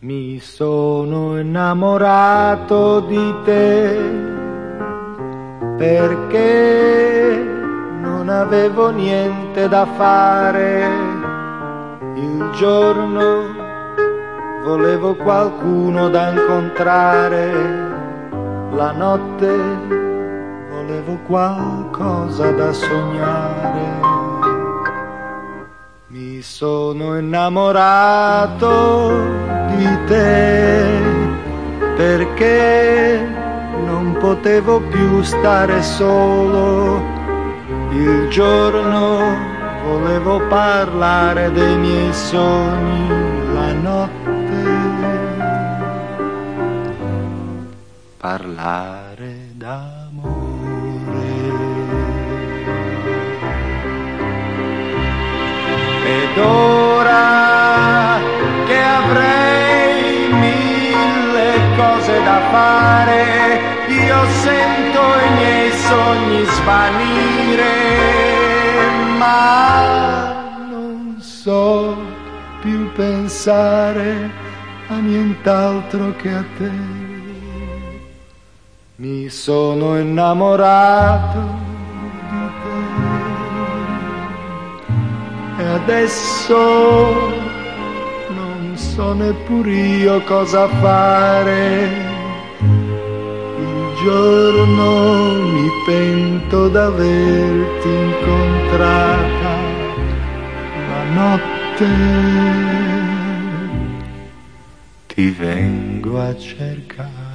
Mi sono innamorato di te perché non avevo niente da fare. Il giorno volevo qualcuno da incontrare, la notte volevo qualcosa da sognare. Sono innamorato di te perché non potevo più stare solo. Il giorno volevo parlare dei miei sogni, la notte parlare d'amore. Io sento i miei sogni svanire, ma non so più pensare a nient'altro che a te. Mi sono innamorato di te e adesso non so neppure io cosa fare. Giorno mi pento d'averti incontrata, la notte ti vengo a cercare.